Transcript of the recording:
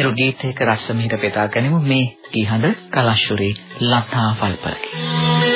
මෙරු ගීතයක රස මිහිර පෙතා ගැනීම මේ කීහඳ කලශුරේ ලතා වල්පලගේ